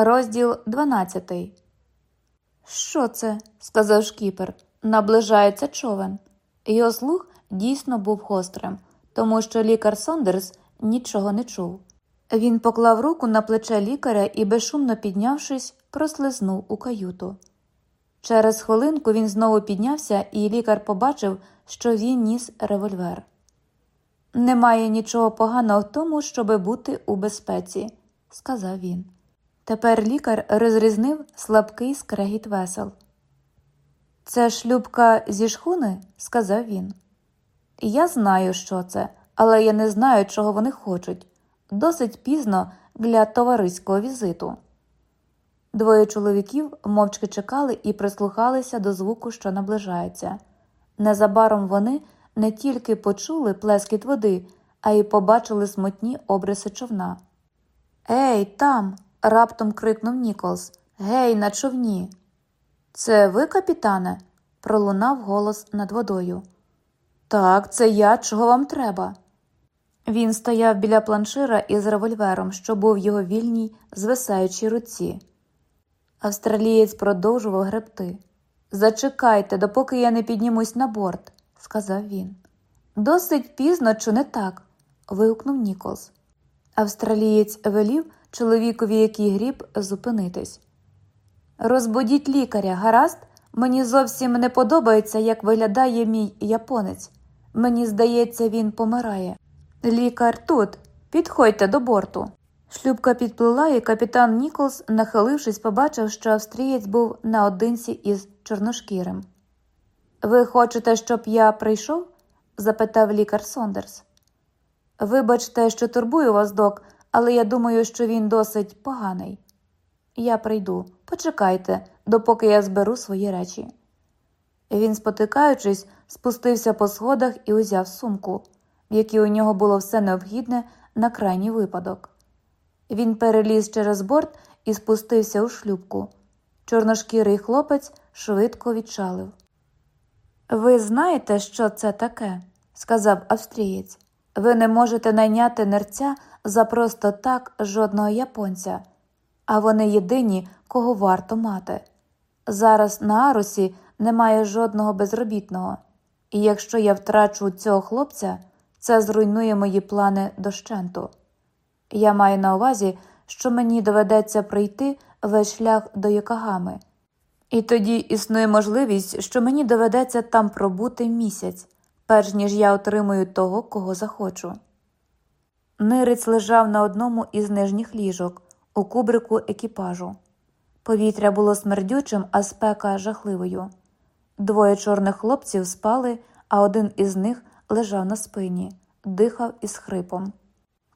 Розділ 12 Що це? сказав шкіпер. Наближається човен. Його слух дійсно був гострим, тому що лікар Сондерс нічого не чув. Він поклав руку на плече лікаря і, безшумно піднявшись, прослизнув у каюту. Через хвилинку він знову піднявся, і лікар побачив, що він ніс револьвер. Немає нічого поганого в тому, щоби бути у безпеці, сказав він. Тепер лікар розрізнив слабкий скрегіт весел. Це шлюбка зі шхуни? сказав він. Я знаю, що це, але я не знаю, чого вони хочуть. Досить пізно для товариського візиту. Двоє чоловіків мовчки чекали і прислухалися до звуку, що наближається. Незабаром вони не тільки почули плескіт води, а й побачили смутні обриси човна. Ей, там. Раптом крикнув Ніколс. Гей, на човні. Це ви, капітане? пролунав голос над водою. Так, це я, чого вам треба. Він стояв біля планшира із револьвером, що був в його вільній, звисаючій руці. Австралієць продовжував гребти. Зачекайте, допоки я не піднімусь на борт, сказав він. Досить пізно, чи не так? вигукнув Ніколс. Австралієць велів чоловікові, який гріб, зупинитись. Розбудіть лікаря, гаразд, мені зовсім не подобається, як виглядає мій японець. Мені здається, він помирає. Лікар тут, підходьте до борту. Шлюбка підплила, і капітан Ніколс, нахилившись, побачив, що австрієць був наодинці із чорношкірим. Ви хочете, щоб я прийшов? запитав лікар Сондерс. Вибачте, що турбую вас, док, але я думаю, що він досить поганий. Я прийду, почекайте, допоки я зберу свої речі. Він, спотикаючись, спустився по сходах і узяв сумку, в якій у нього було все необхідне на крайній випадок. Він переліз через борт і спустився у шлюбку. Чорношкірий хлопець швидко відчалив. Ви знаєте, що це таке? сказав австрієць. Ви не можете найняти нерця за просто так жодного японця, а вони єдині, кого варто мати. Зараз на Арусі немає жодного безробітного, і якщо я втрачу цього хлопця, це зруйнує мої плани дощенту. Я маю на увазі, що мені доведеться пройти весь шлях до Йокогами. І тоді існує можливість, що мені доведеться там пробути місяць, перш ніж я отримую того, кого захочу. Нирець лежав на одному із нижніх ліжок у кубрику екіпажу. Повітря було смердючим, а спека жахливою. Двоє чорних хлопців спали, а один із них лежав на спині, дихав із хрипом.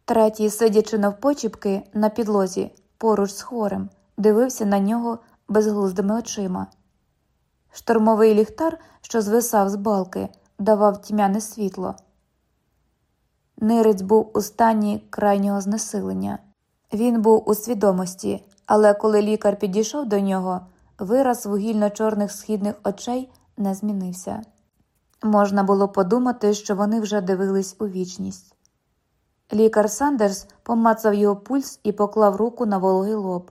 Третій, сидячи навпочіпки на підлозі, поруч з хворим, дивився на нього безглуздими очима. Штормовий ліхтар, що звисав з балки, давав тьмяне світло. Нирець був у стані крайнього знесилення. Він був у свідомості, але коли лікар підійшов до нього, вираз вугільно-чорних східних очей не змінився. Можна було подумати, що вони вже дивились у вічність. Лікар Сандерс помацав його пульс і поклав руку на вологий лоб.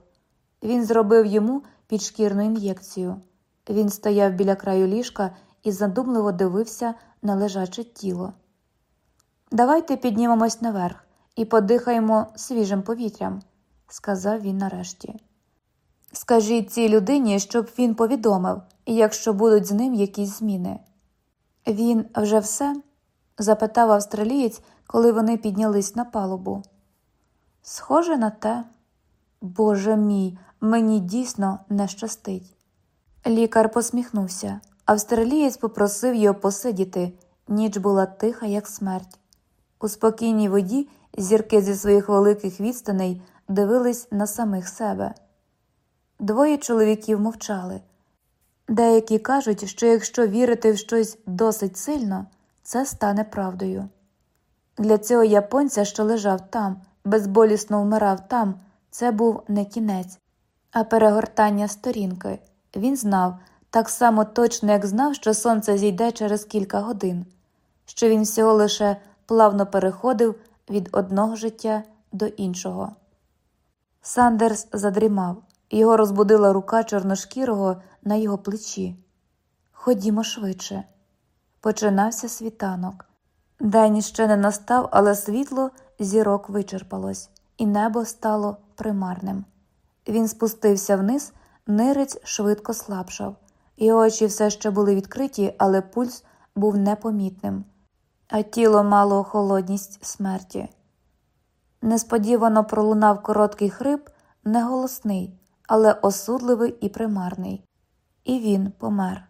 Він зробив йому підшкірну ін'єкцію. Він стояв біля краю ліжка і задумливо дивився на лежаче тіло. Давайте піднімемось наверх і подихаємо свіжим повітрям, сказав він нарешті. Скажіть цій людині, щоб він повідомив, якщо будуть з ним якісь зміни. Він вже все? запитав австралієць, коли вони піднялись на палубу. Схоже на те, Боже мій, мені дійсно не щастить. Лікар посміхнувся. Австралієць попросив його посидіти, ніч була тиха, як смерть. У спокійній воді зірки зі своїх великих відстаней дивились на самих себе. Двоє чоловіків мовчали. Деякі кажуть, що якщо вірити в щось досить сильно, це стане правдою. Для цього японця, що лежав там, безболісно вмирав там, це був не кінець, а перегортання сторінки. Він знав так само точно, як знав, що сонце зійде через кілька годин, що він всього лише плавно переходив від одного життя до іншого. Сандерс задрімав, його розбудила рука чорношкірого на його плечі. Ходімо швидше. Починався світанок. День ще не настав, але світло зірок вичерпалось, і небо стало примарним. Він спустився вниз, нирець швидко слабшав. Його очі все ще були відкриті, але пульс був непомітним, а тіло мало холодність смерті. Несподівано пролунав короткий хрип, не голосний, але осудливий і примарний. І він помер.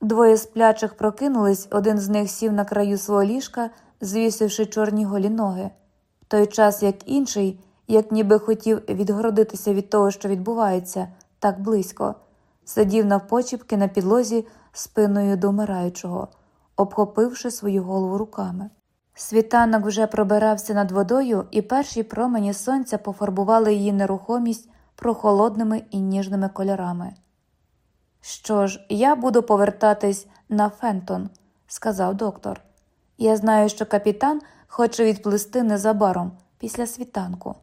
Двоє сплячих прокинулись, один з них сів на краю свого ліжка, звісивши чорні голі ноги, в той час як інший, як ніби хотів відгородитися від того, що відбувається, так близько, сидів навпочіпки на підлозі спиною до вмираючого, обхопивши свою голову руками. Світанок вже пробирався над водою, і перші промені сонця пофарбували її нерухомість прохолодними і ніжними кольорами. Що ж, я буду повертатись на Фентон, сказав доктор. Я знаю, що капітан хоче відплисти незабаром після світанку.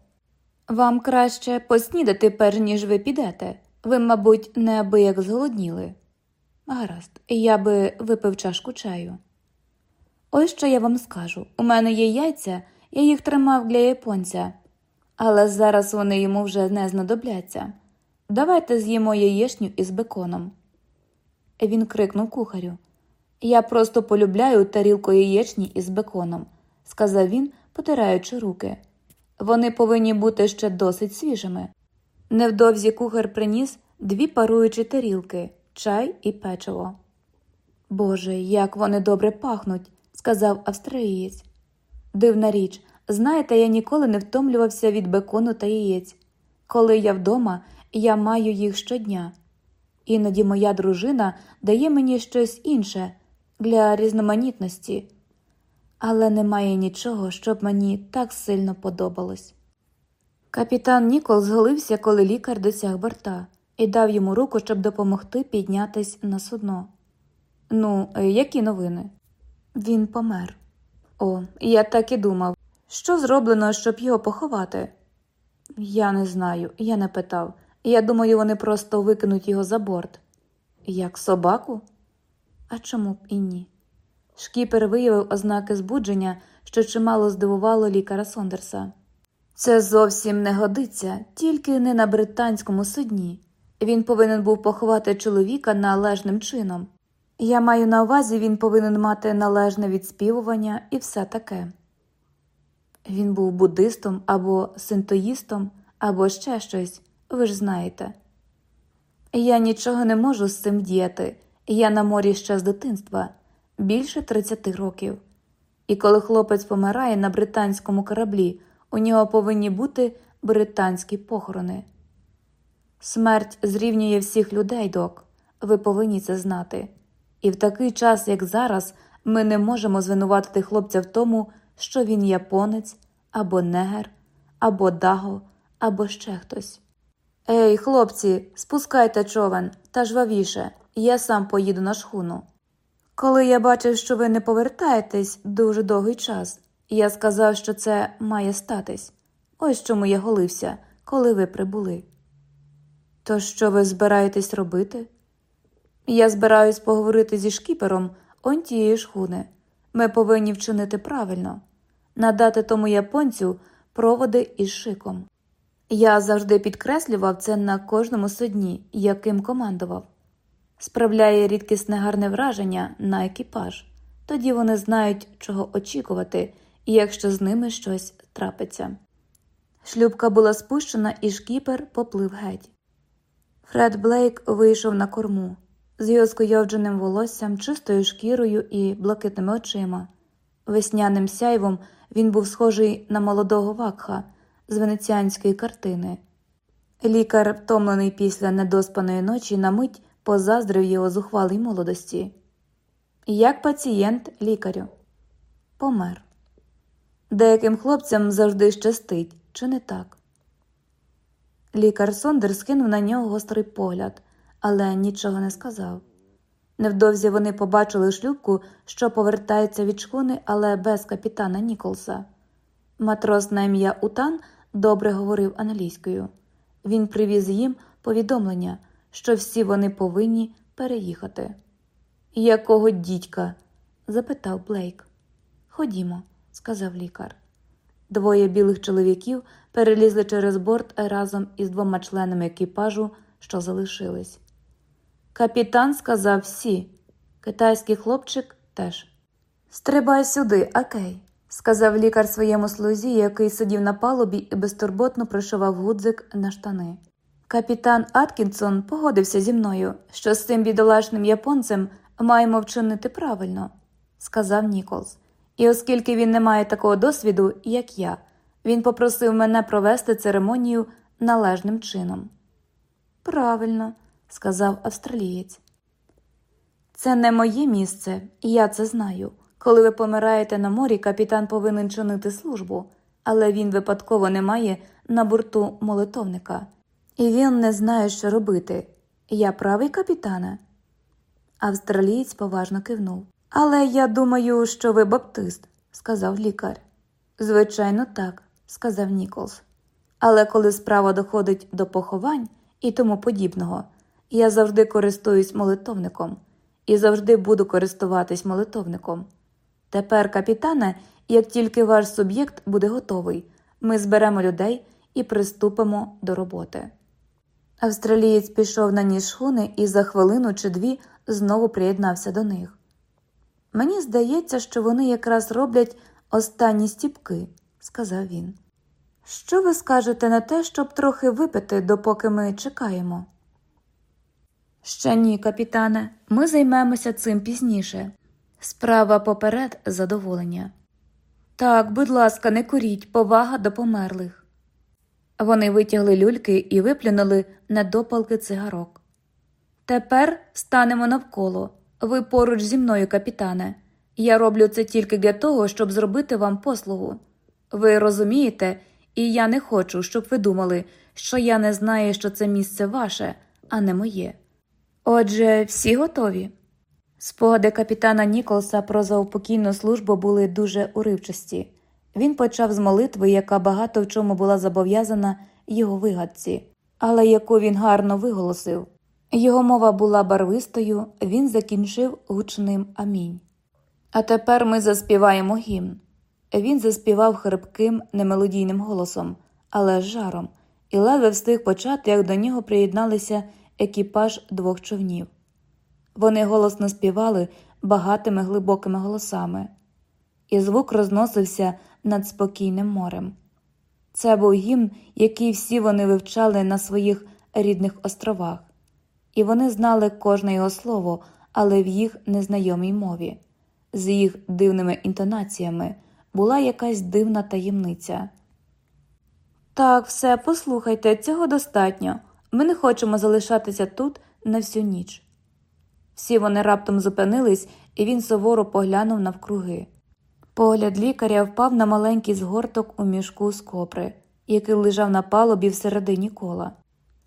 Вам краще поснідати, перш ніж ви підете. Ви, мабуть, неабияк зголодніли. Гаразд, я би випив чашку чаю. Ось що я вам скажу. У мене є яйця, я їх тримав для японця, але зараз вони йому вже не знадобляться. Давайте з'їмо яєчню із беконом. Він крикнув кухарю. Я просто полюбляю тарілку яєчні із беконом, сказав він, потираючи руки. Вони повинні бути ще досить свіжими. Невдовзі кухар приніс дві паруючі тарілки, чай і печиво. Боже, як вони добре пахнуть, сказав австралієць. Дивна річ, знаєте, я ніколи не втомлювався від бекону та яєць. Коли я вдома, я маю їх щодня. Іноді моя дружина дає мені щось інше для різноманітності, але немає нічого, щоб мені так сильно подобалось. Капітан Нікол зголився, коли лікар досяг борта, і дав йому руку, щоб допомогти піднятись на судно. Ну, які новини? Він помер. О, я так і думав. Що зроблено, щоб його поховати? Я не знаю, я не питав. Я думаю, вони просто викинуть його за борт. Як собаку? А чому б і ні? Шкіпер виявив ознаки збудження, що чимало здивувало лікаря Сондерса. Це зовсім не годиться, тільки не на британському судні. Він повинен був поховати чоловіка належним чином. Я маю на увазі, він повинен мати належне відспівування і все таке. Він був буддистом або синтоїстом, або ще щось, ви ж знаєте. Я нічого не можу з цим діяти, я на морі ще з дитинства, більше 30 років. І коли хлопець помирає на британському кораблі, у нього повинні бути британські похорони. Смерть зрівнює всіх людей, док, ви повинні це знати. І в такий час, як зараз, ми не можемо звинуватити хлопця в тому, що він японець, або негер, або даго, або ще хтось. Ей, хлопці, спускайте човен та жвавіше, я сам поїду на шхуну. Коли я бачив, що ви не повертаєтесь дуже довгий час, я сказав, що це має статись. Ось чому я голився, коли ви прибули. То що ви збираєтесь робити? Я збираюсь поговорити зі шкіпером он тієї шхуни. Ми повинні вчинити правильно, надати тому японцю проводи із шиком. Я завжди підкреслював це на кожному судні, яким командував. Справляє рідкісне гарне враження на екіпаж, тоді вони знають, чого очікувати, якщо з ними щось трапиться. Шлюбка була спущена, і шкіпер поплив геть. Фред Блейк вийшов на корму з його скойовдженим волоссям, чистою шкірою і блакитними очима. Весняним сяйвом він був схожий на молодого вакха з венеціанської картини. Лікар, втомлений після недоспаної ночі, на мить позаздрив його зухвалій молодості. Як пацієнт лікарю помер. Деяким хлопцям завжди щастить, чи не так? Лікар Сондер скинув на нього гострий погляд, але нічого не сказав. Невдовзі вони побачили шлюбку, що повертається від шхуни, але без капітана Ніколса. Матрос на ім'я Утан добре говорив англійською. Він привіз їм повідомлення, що всі вони повинні переїхати. Якого дідька? запитав Блейк. Ходімо, сказав лікар. Двоє білих чоловіків перелізли через борт разом із двома членами екіпажу, що залишились. Капітан сказав всі, китайський хлопчик теж. Стрибай сюди, окей, сказав лікар своєму слузі, який сидів на палубі і безтурботно пришивав гудзик на штани. Капітан Аткінсон погодився зі мною, що з цим бідолашним японцем маємо вчинити правильно, сказав Ніколс. І оскільки він не має такого досвіду, як я, він попросив мене провести церемонію належним чином. Правильно, сказав австралієць. Це не моє місце, і я це знаю. Коли ви помираєте на морі, капітан повинен чинити службу, але він випадково не має на борту молитовника, і він не знає, що робити. Я правий капітане? Австралієць поважно кивнув. Але я думаю, що ви баптист, сказав лікар. Звичайно, так, сказав Ніколс. Але коли справа доходить до поховань і тому подібного, я завжди користуюсь молитовником і завжди буду користуватись молитовником. Тепер, капітане, як тільки ваш суб'єкт буде готовий, ми зберемо людей і приступимо до роботи. Австралієць пішов на ніж шхуни і за хвилину чи дві знову приєднався до них. Мені здається, що вони якраз роблять останні стіпки, сказав він. Що ви скажете на те, щоб трохи випити, допоки ми чекаємо? Ще ні, капітане, ми займемося цим пізніше. Справа поперед задоволення. Так, будь ласка, не куріть, повага до померлих. Вони витягли люльки і виплюнули недопалки цигарок. Тепер станемо навколо. Ви поруч зі мною, капітане. Я роблю це тільки для того, щоб зробити вам послугу. Ви розумієте, і я не хочу, щоб ви думали, що я не знаю, що це місце ваше, а не моє. Отже, всі готові. Спогади капітана Ніколса про заупокійну службу були дуже уривчасті. Він почав з молитви, яка багато в чому була зобов'язана його вигадці, але яку він гарно виголосив. Його мова була барвистою, він закінчив гучним амінь. А тепер ми заспіваємо гімн. Він заспівав хрипким, немелодійним голосом, але з жаром, і ледве встиг почати, як до нього приєдналися екіпаж двох човнів. Вони голосно співали багатими глибокими голосами, і звук розносився над спокійним морем. Це був гімн, який всі вони вивчали на своїх рідних островах, і вони знали кожне його слово, але в їх незнайомій мові, з їх дивними інтонаціями була якась дивна таємниця. Так, все, послухайте, цього достатньо. Ми не хочемо залишатися тут на всю ніч. Всі вони раптом зупинились, і він суворо поглянув навкруги. Погляд лікаря впав на маленький згорток у мішку з копри, який лежав на палубі всередині кола.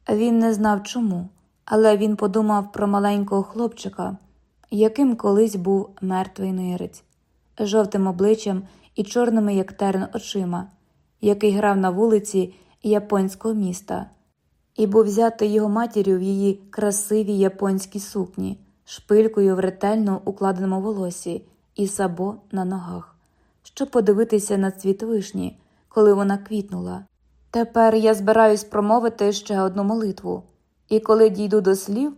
Він не знав чому, але він подумав про маленького хлопчика, яким колись був мертвий нирець, жовтим обличчям і чорними, як терн, очима, який грав на вулиці японського міста, і був взятий його матір'ю в її красивій японській сукні, шпилькою в ретельно укладеному волосі і сабо на ногах, щоб подивитися на цвіт вишні, коли вона квітнула. Тепер я збираюсь промовити ще одну молитву, і коли дійду до слів,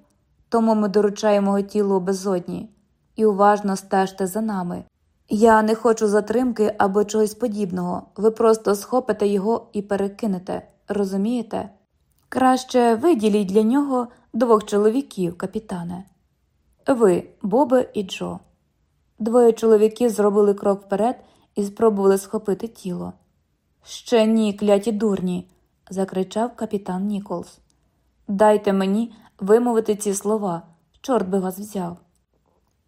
тому ми доручаємо тілу безодні, і уважно стежте за нами. Я не хочу затримки або чогось подібного. Ви просто схопите його і перекинете, розумієте? Краще виділіть для нього двох чоловіків, капітане. Ви, Бобе і Джо. Двоє чоловіків зробили крок вперед і спробували схопити тіло. Ще ні, кляті дурні, закричав капітан Ніколс. Дайте мені вимовити ці слова, чорт би вас взяв.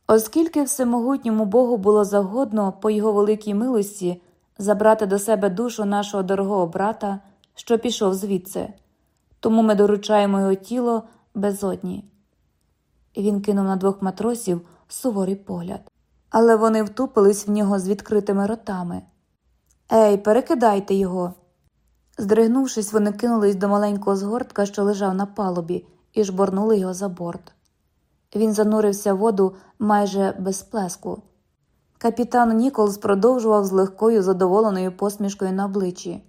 Оскільки всемогутньому Богу було загодно по його великій милості забрати до себе душу нашого дорогого брата, що пішов звідси, тому ми доручаємо його тіло безодні. Він кинув на двох матросів суворий погляд, але вони втупились в нього з відкритими ротами. Ей, перекидайте його. Здригнувшись, вони кинулись до маленького згортка, що лежав на палубі, і жборнули його за борт. Він занурився в воду майже без плеску. Капітан Ніколс продовжував з легкою задоволеною посмішкою на обличчі.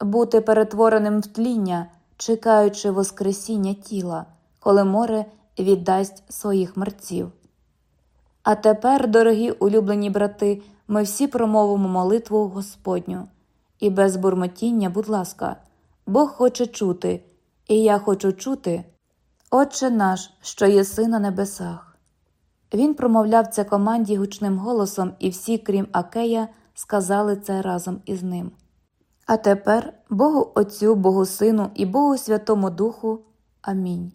Бути перетвореним в тління, чекаючи Воскресіння тіла, коли море віддасть своїх мерців. А тепер, дорогі улюблені брати, ми всі промовимо молитву Господню. І без бурмотіння, будь ласка, Бог хоче чути, і я хочу чути, Отче наш, що єси на небесах. Він промовляв це команді гучним голосом, і всі, крім Акея, сказали це разом із ним. А тепер Богу Отцю, Богу Сину і Богу Святому Духу. Амінь.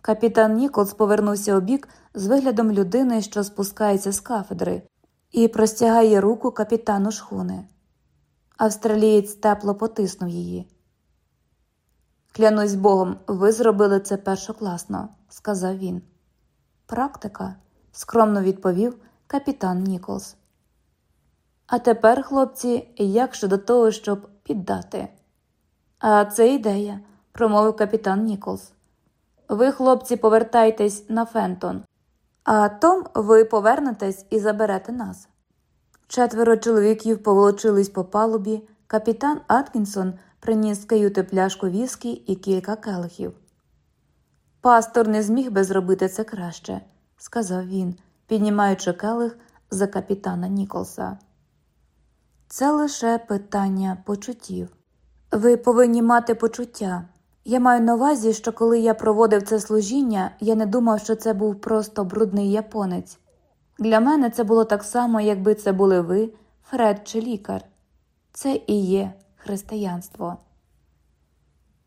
Капітан Ніколс повернувся у бік з виглядом людини, що спускається з кафедри, і простягає руку капітану шхуни. Австралієць тепло потиснув її. Клянусь Богом, ви зробили це першокласно, сказав він. Практика, скромно відповів капітан Ніколс. А тепер, хлопці, як щодо того, щоб піддати? А це ідея, промовив капітан Ніколс. Ви, хлопці, повертайтесь на Фентон, а Том ви повернетесь і заберете нас. Четверо чоловіків поволочились по палубі. Капітан Аткінсон приніс каюти пляшку віскі і кілька келихів. Пастор не зміг би зробити це краще, сказав він, піднімаючи келих за капітана Ніколса. Це лише питання почуттів. Ви повинні мати почуття. Я маю на увазі, що коли я проводив це служіння, я не думав, що це був просто брудний японець. Для мене це було так само, якби це були ви, Фред чи лікар. Це і є християнство.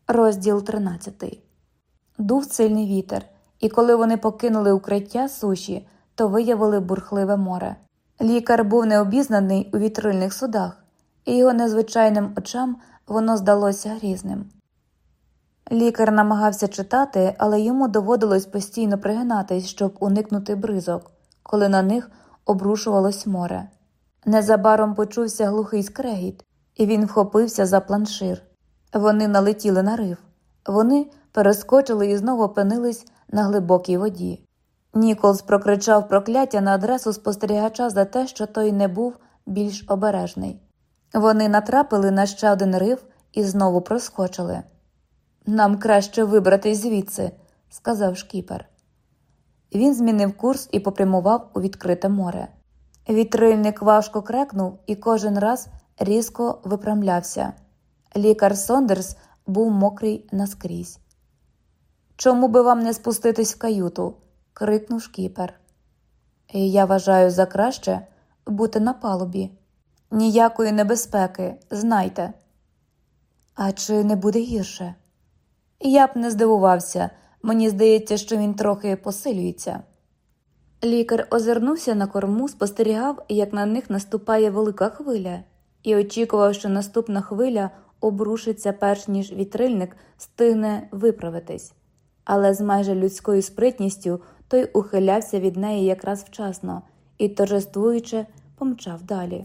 Розділ 13 Дув сильний вітер, і коли вони покинули укриття суші, то виявили бурхливе море. Лікар був необізнаний у вітрильних судах, і його незвичайним очам воно здалося грізним. Лікар намагався читати, але йому доводилось постійно пригинатись, щоб уникнути бризок, коли на них обрушувалось море. Незабаром почувся глухий скрегіт, і він вхопився за планшир. Вони налетіли на риф. Вони перескочили і знову опинились на глибокій воді. Ніколс прокричав прокляття на адресу спостерігача за те, що той не був більш обережний. Вони натрапили на ще один риф і знову проскочили. Нам краще вибратись звідси, сказав шкіпер. Він змінив курс і попрямував у відкрите море. Вітрильник важко крекнув і кожен раз різко випрямлявся. Лікар Сондерс був мокрий наскрізь. Чому би вам не спуститись в каюту? крикнув шкіпер. Я вважаю за краще бути на палубі. Ніякої небезпеки, знайте. А чи не буде гірше? Я б не здивувався, мені здається, що він трохи посилюється. Лікар озирнувся на корму, спостерігав, як на них наступає велика хвиля, і очікував, що наступна хвиля обрушиться, перш ніж вітрильник встигне виправитись, але з майже людською спритністю той ухилявся від неї якраз вчасно і, торжествуючи, помчав далі.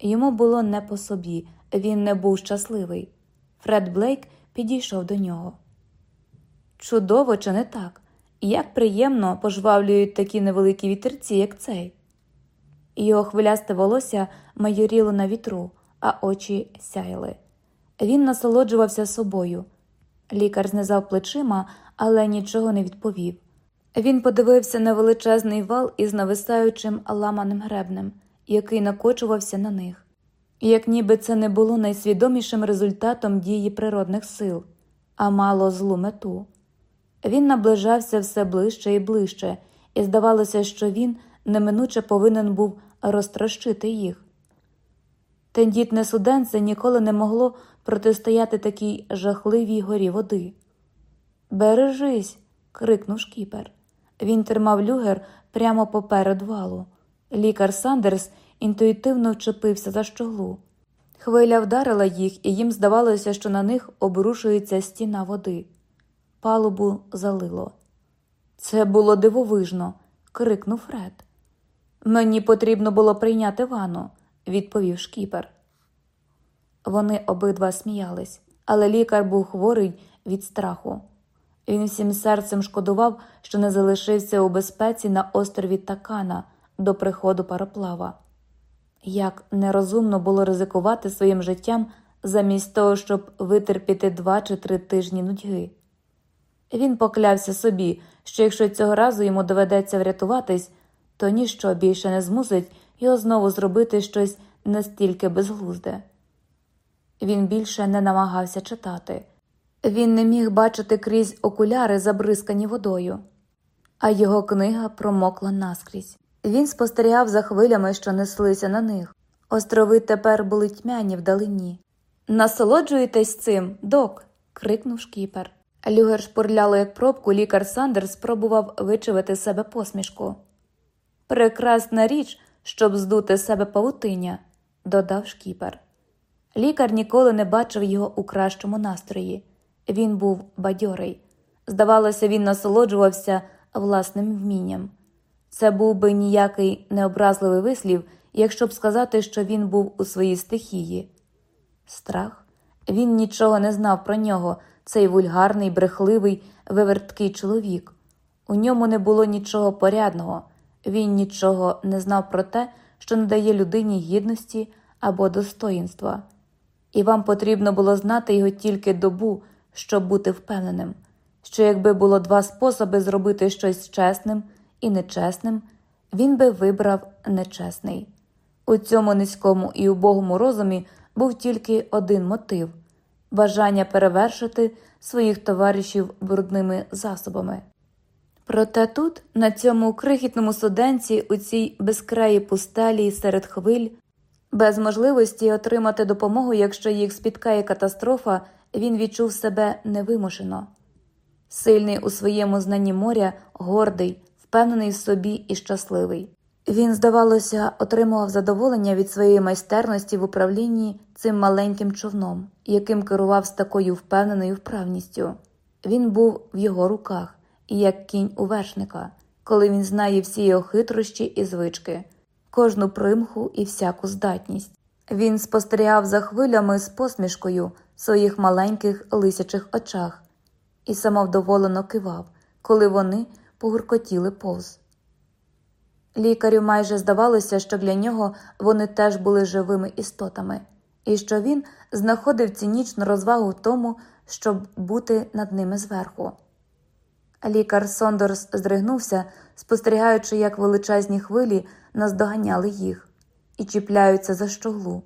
Йому було не по собі, він не був щасливий. Фред Блейк підійшов до нього. Чудово, чи не так? Як приємно пожвавлюють такі невеликі вітерці, як цей. Його хвилясте волосся майоріло на вітру, а очі сяяли. Він насолоджувався собою. Лікар знизав плечима, але нічого не відповів. Він подивився на величезний вал із нависаючим ламаним гребнем, який накочувався на них, як ніби це не було найсвідомішим результатом дії природних сил, а мало злу мету. Він наближався все ближче і ближче, і здавалося, що він неминуче повинен був розтрощити їх. Тендітне суденце ніколи не могло протистояти такій жахливій горі води. Бережись. крикнув шкіпер. Він тримав люгер прямо поперед валу. Лікар Сандерс інтуїтивно вчепився за щоглу. Хвиля вдарила їх, і їм здавалося, що на них обрушується стіна води. Палубу залило. Це було дивовижно, крикнув Фред. Мені потрібно було прийняти ванну, відповів шкіпер. Вони обидва сміялись, але лікар був хворий від страху. Він всім серцем шкодував, що не залишився у безпеці на острові Такана до приходу пароплава. Як нерозумно було ризикувати своїм життям замість того, щоб витерпіти два чи три тижні нудьги. Він поклявся собі, що якщо цього разу йому доведеться врятуватись, то ніщо більше не змусить його знову зробити щось настільки безглузде. Він більше не намагався читати. Він не міг бачити крізь окуляри, забризкані водою, а його книга промокла наскрізь. Він спостерігав за хвилями, що неслися на них. Острови тепер були тьмяні вдалині. Насолоджуєтесь цим, док. крикнув шкіпер. Люгер шпурляло, як пробку, лікар Сандерс спробував вичавити себе посмішку. Прекрасна річ, щоб здути себе павутиння, додав шкіпер. Лікар ніколи не бачив його у кращому настрої. Він був бадьорий. Здавалося, він насолоджувався власним вмінням. Це був би ніякий необразливий вислів, якщо б сказати, що він був у своїй стихії. Страх. Він нічого не знав про нього, цей вульгарний, брехливий, виверткий чоловік. У ньому не було нічого порядного, він нічого не знав про те, що надає людині гідності або достоїнства. І вам потрібно було знати його тільки добу, щоб бути впевненим, що якби було два способи зробити щось чесним і нечесним, він би вибрав нечесний. У цьому низькому і убогому розумі був тільки один мотив бажання перевершити своїх товаришів брудними засобами. Проте тут, на цьому крихітному суденці, у цій безкраї пустелі серед хвиль, без можливості отримати допомогу, якщо їх спіткає катастрофа, він відчув себе невимушено. Сильний у своєму знанні моря, гордий, впевнений в собі і щасливий. Він, здавалося, отримував задоволення від своєї майстерності в управлінні цим маленьким човном, яким керував з такою впевненою вправністю. Він був в його руках, як кінь у вершника, коли він знає всі його хитрощі і звички, кожну примху і всяку здатність. Він спостерігав за хвилями з посмішкою в своїх маленьких лисячих очах і самовдоволено кивав, коли вони погуркотіли повз. Лікарю майже здавалося, що для нього вони теж були живими істотами, і що він знаходив цінічну розвагу в тому, щоб бути над ними зверху. Лікар Сондорс здригнувся, спостерігаючи, як величезні хвилі наздоганяли їх і чіпляються за щоглу.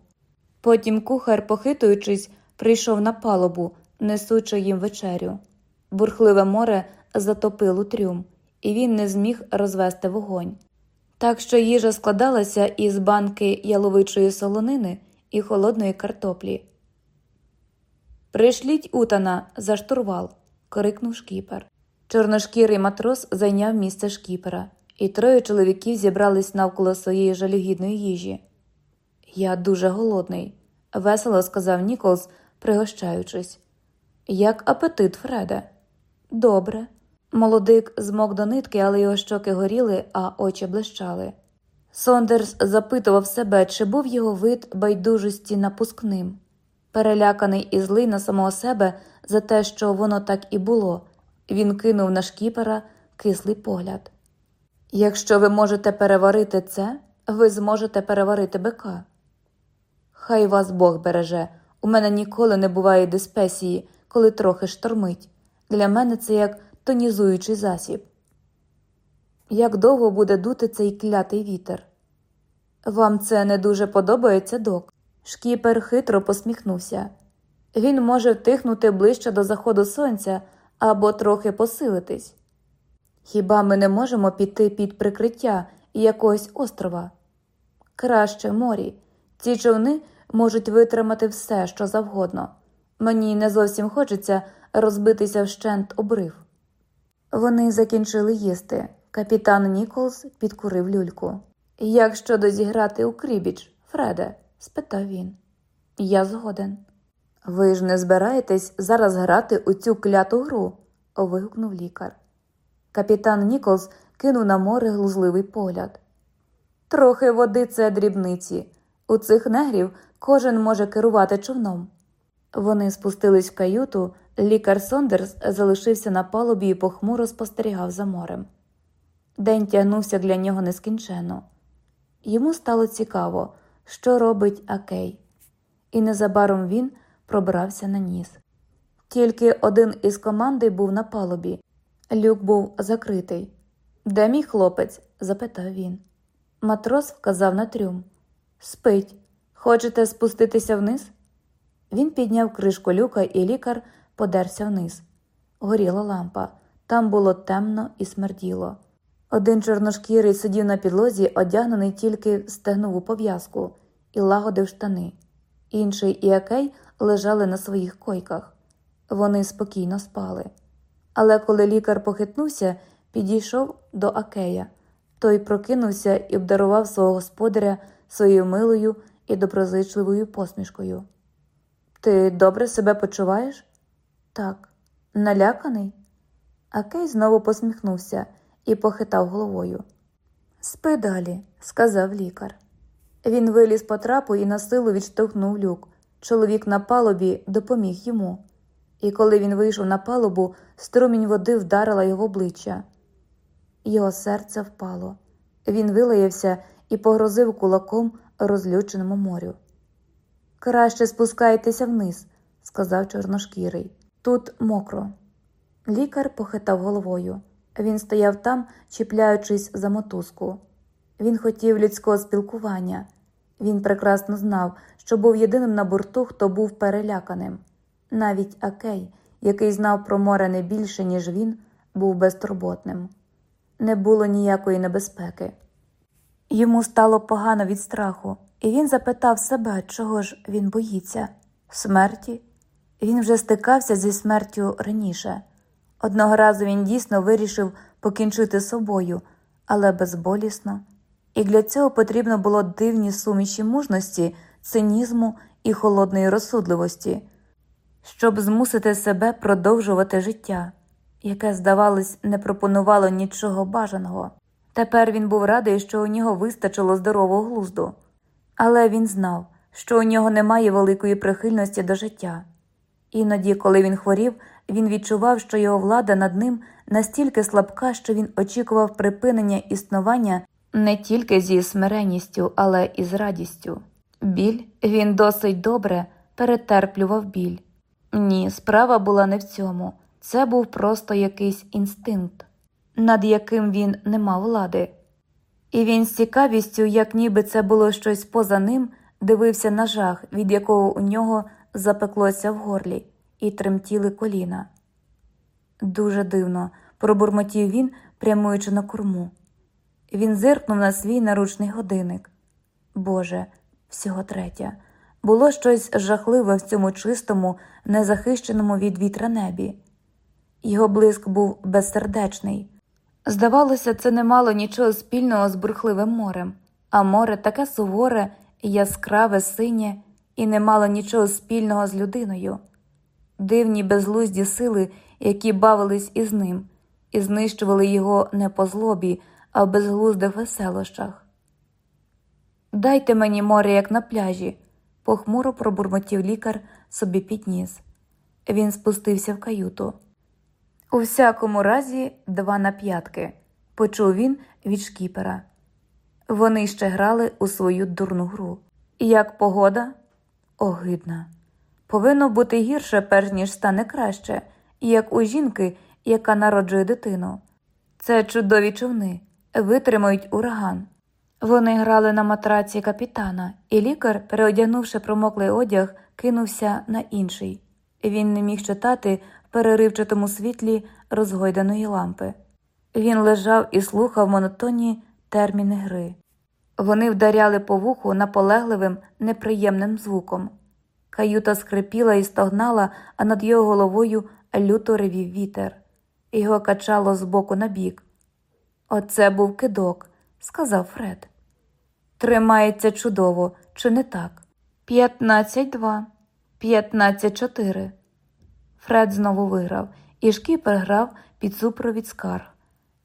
Потім кухар, похитуючись, прийшов на палубу, несучи їм вечерю. Бурхливе море затопило трюм, і він не зміг розвести вогонь. Так що їжа складалася із банки яловичої солонини і холодної картоплі. Пришліть утана за штурвал, крикнув шкіпер. Чорношкірий матрос зайняв місце шкіпера, і троє чоловіків зібрались навколо своєї жалюгідної їжі. Я дуже голодний, весело сказав Ніколс, пригощаючись. Як апетит, Фреде? Добре. Молодик змок до нитки, але його щоки горіли, а очі блищали. Сондерс запитував себе, чи був його вид байдужості напускним, переляканий і злий на самого себе за те, що воно так і було, він кинув на шкіпера кислий погляд. Якщо ви можете переварити це, ви зможете переварити бика. Хай вас Бог береже. У мене ніколи не буває диспесії, коли трохи штормить. Для мене це як тонізуючий засіб. Як довго буде дути цей клятий вітер? Вам це не дуже подобається, док? Шкіпер хитро посміхнувся. Він може втихнути ближче до заходу сонця або трохи посилитись. Хіба ми не можемо піти під прикриття якогось острова? Краще морі. Ці човни можуть витримати все, що завгодно. Мені не зовсім хочеться розбитися вщент обрив. Вони закінчили їсти. Капітан Ніколс підкурив люльку. Як щодо зіграти у крібіч, Фреде? спитав він. Я згоден. Ви ж не збираєтесь зараз грати у цю кляту гру? вигукнув лікар. Капітан Ніколс кинув на море глузливий погляд. Трохи води це дрібниці. У цих негрів кожен може керувати човном. Вони спустились в каюту, лікар Сондерс залишився на палубі і похмуро спостерігав за морем. День тягнувся для нього нескінченно. Йому стало цікаво, що робить Акей, і незабаром він пробрався на ніс. Тільки один із команди був на палубі. Люк був закритий. Де мій хлопець? запитав він. Матрос вказав на трюм. Спить. Хочете спуститися вниз? Він підняв кришку люка, і лікар подерся вниз. Горіла лампа. Там було темно і смерділо. Один чорношкірий сидів на підлозі, одягнений тільки в стегнову пов'язку, і лагодив штани. Інший і Акей лежали на своїх койках. Вони спокійно спали. Але коли лікар похитнувся, підійшов до Акея. Той прокинувся і обдарував свого господаря своєю милою і доброзичливою посмішкою. Ти добре себе почуваєш? Так, наляканий? Акей знову посміхнувся і похитав головою. Спи далі, сказав лікар. Він виліз по трапу і на силу відштовхнув люк. Чоловік на палубі допоміг йому. І коли він вийшов на палубу, струмінь води вдарила його обличчя. Його серце впало. Він вилаявся і погрозив кулаком розлюченому морю. Краще спускайтеся вниз, сказав чорношкірий. Тут мокро. Лікар похитав головою. Він стояв там, чіпляючись за мотузку. Він хотів людського спілкування. Він прекрасно знав, що був єдиним на борту, хто був переляканим. Навіть Акей, який знав про море не більше, ніж він, був безтурботним. Не було ніякої небезпеки. Йому стало погано від страху, і він запитав себе, чого ж він боїться смерті. Він вже стикався зі смертю раніше. Одного разу він дійсно вирішив покінчити собою, але безболісно, і для цього потрібно було дивні суміші мужності, цинізму і холодної розсудливості, щоб змусити себе продовжувати життя, яке, здавалось, не пропонувало нічого бажаного. Тепер він був радий, що у нього вистачило здорового глузду, але він знав, що у нього немає великої прихильності до життя. Іноді, коли він хворів, він відчував, що його влада над ним настільки слабка, що він очікував припинення існування не тільки зі смиренністю, але і з радістю. Біль він досить добре перетерплював біль. Ні, справа була не в цьому, це був просто якийсь інстинкт, над яким він не мав влади. І він з цікавістю, як ніби це було щось поза ним, дивився на жах, від якого у нього запеклося в горлі, і тремтіли коліна. Дуже дивно, пробурмотів він, прямуючи на корму. Він зиркнув на свій наручний годинник. Боже, всього третя. Було щось жахливе в цьому чистому, незахищеному від вітра небі. Його блиск був безсердечний. Здавалося, це не мало нічого спільного з бурхливим морем, а море таке суворе, яскраве, синє і не мало нічого спільного з людиною. Дивні безглузді сили, які бавились із ним, і знищували його не по злобі, а в безглуздих веселощах. Дайте мені море, як на пляжі, похмуро пробурмотів лікар собі підніс. Він спустився в каюту. У всякому разі, два на п'ятки, почув він від шкіпера. Вони ще грали у свою дурну гру. Як погода? Огидна. Повинно бути гірше, перш ніж стане краще, як у жінки, яка народжує дитину. Це чудові човни, витримають ураган. Вони грали на матраці капітана, і лікар, переодягнувши промоклий одяг, кинувся на інший. Він не міг читати в переривчатому світлі розгойданої лампи. Він лежав і слухав монотонні терміни гри. Вони вдаряли по вуху наполегливим, неприємним звуком. Каюта скрипіла і стогнала, а над його головою люто ревів вітер. Його качало з боку на бік. Оце був кидок, сказав Фред. Тримається чудово, чи не так? П'ятнадцять два, п'ятнадцять чотири. Фред знову виграв, і шкіпер грав під супровід скарг.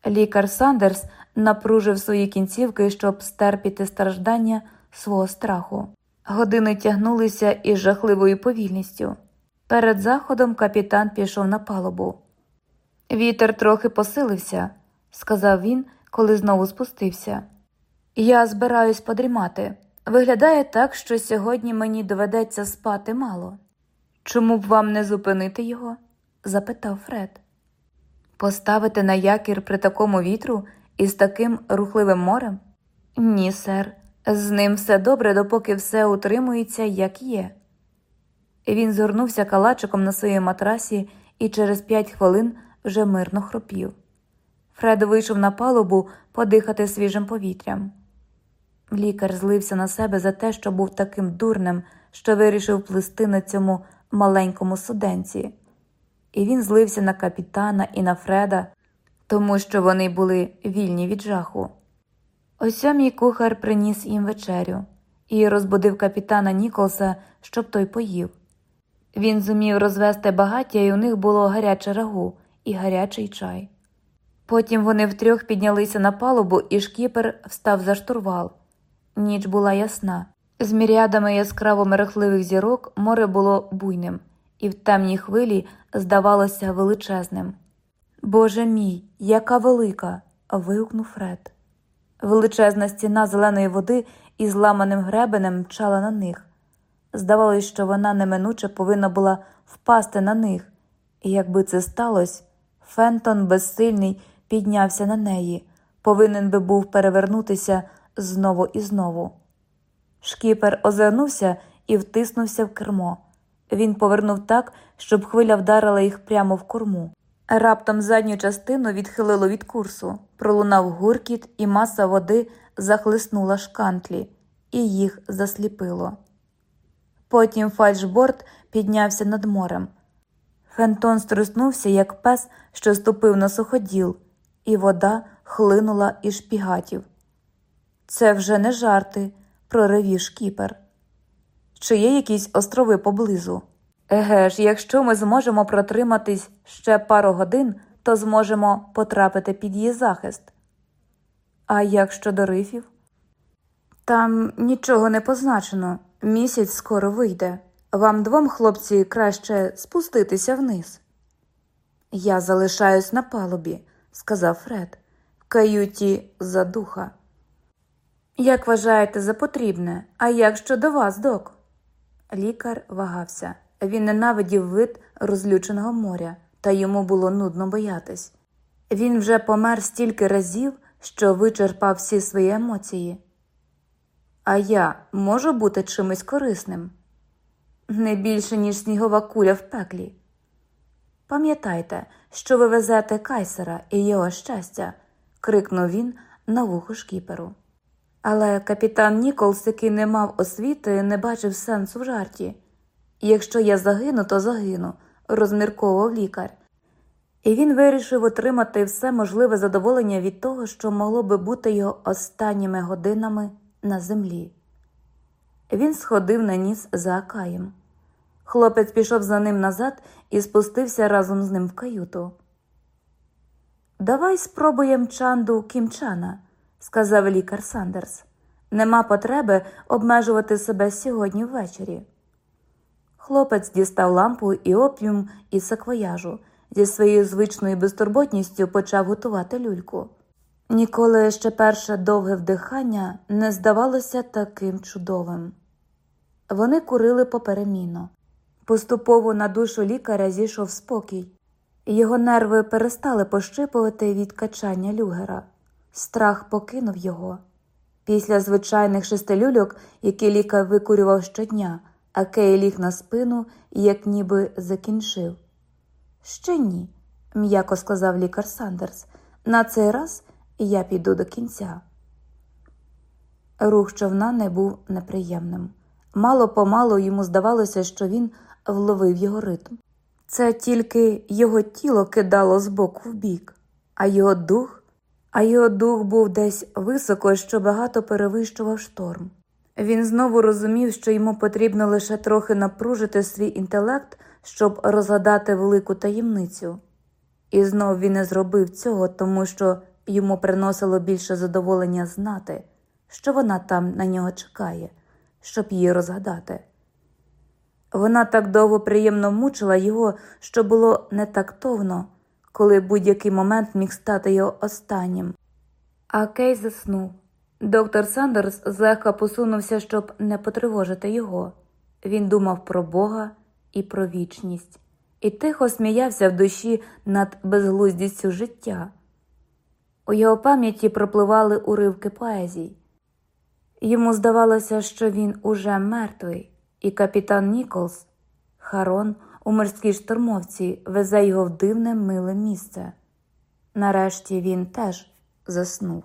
Лікар Сандерс напружив свої кінцівки, щоб стерпіти страждання свого страху. Години тягнулися із жахливою повільністю. Перед заходом капітан пішов на палубу. Вітер трохи посилився, сказав він, коли знову спустився. Я збираюсь подрімати. Виглядає так, що сьогодні мені доведеться спати мало. Чому б вам не зупинити його? запитав Фред. Поставити на якір при такому вітру і з таким рухливим морем? Ні, сер, з ним все добре, допоки все утримується, як є. Він згорнувся калачиком на своїй матрасі і через п'ять хвилин вже мирно хропів. Фред вийшов на палубу подихати свіжим повітрям. Лікар злився на себе за те, що був таким дурним, що вирішив плисти на цьому маленькому суденці. І він злився на капітана і на Фреда, тому що вони були вільні від жаху. О сьомій кухар приніс їм вечерю і розбудив капітана Ніколса, щоб той поїв. Він зумів розвести багаття, і у них було гаряче рагу і гарячий чай. Потім вони втрьох піднялися на палубу, і шкіпер встав за штурвал. Ніч була ясна. З мірядами яскраво мерехливих зірок море було буйним, і в темній хвилі здавалося величезним. Боже мій, яка велика! вигукнув Фред. Величезна стіна зеленої води із ламаним гребенем мчала на них. Здавалось, що вона неминуче повинна була впасти на них, і якби це сталося, Фентон безсильний піднявся на неї, повинен би був перевернутися знову і знову. Шкіпер озирнувся і втиснувся в кермо. Він повернув так, щоб хвиля вдарила їх прямо в корму. Раптом задню частину відхилило від курсу, пролунав гуркіт, і маса води захлиснула шкантлі, і їх засліпило. Потім фальшборд піднявся над морем. Фентон струснувся, як пес, що ступив на суходіл, і вода хлинула із шпігатів. Це вже не жарти, проривів шкіпер. Чи є якісь острови поблизу? Еге ж, якщо ми зможемо протриматись ще пару годин, то зможемо потрапити під її захист. А як щодо рифів? Там нічого не позначено. Місяць скоро вийде. Вам двом, хлопці, краще спуститися вниз. Я залишаюсь на палубі, сказав Фред, в каюті за духа. Як вважаєте за потрібне, а як щодо вас, док? Лікар вагався. Він ненавидів вид розлюченого моря, та йому було нудно боятись. Він вже помер стільки разів, що вичерпав всі свої емоції. А я можу бути чимось корисним? Не більше, ніж снігова куля в пеклі. Пам'ятайте, що ви везете кайсера і його щастя, крикнув він на вухо шкіперу. Але капітан Ніколс, який не мав освіти, не бачив сенсу в жарті. Якщо я загину, то загину, розмірковував лікар. І він вирішив отримати все можливе задоволення від того, що могло би бути його останніми годинами на землі. Він сходив на ніс за Акаєм. Хлопець пішов за ним назад і спустився разом з ним в каюту. Давай спробуємо чанду кімчана, сказав лікар Сандерс. Нема потреби обмежувати себе сьогодні ввечері. Хлопець дістав лампу і опіум із саквояжу, зі своєю звичною безтурботністю почав готувати люльку. Ніколи ще перше довге вдихання не здавалося таким чудовим. Вони курили поперемінно. Поступово на душу лікаря зійшов спокій, його нерви перестали пощипувати від качання люгера. Страх покинув його. Після звичайних шестилюльок, які лікар викурював щодня, а Кей ліг на спину і як ніби закінчив. Ще ні, м'яко сказав лікар Сандерс. На цей раз я піду до кінця. Рух човна не був неприємним. Мало помалу йому здавалося, що він вловив його ритм. Це тільки його тіло кидало з боку в бік, а його дух, а його дух був десь високо, що багато перевищував шторм. Він знову розумів, що йому потрібно лише трохи напружити свій інтелект, щоб розгадати велику таємницю. І знов він не зробив цього, тому що йому приносило більше задоволення знати, що вона там на нього чекає, щоб її розгадати. Вона так довго приємно мучила його, що було не тактовно, коли будь-який момент міг стати його останнім. А Кей заснув. Доктор Сандерс злегка посунувся, щоб не потривожити його. Він думав про Бога і про вічність, і тихо сміявся в душі над безглуздістю життя. У його пам'яті пропливали уривки поезій. Йому здавалося, що він уже мертвий, і капітан Ніколс, Харон у морській штурмовці, везе його в дивне миле місце. Нарешті він теж заснув.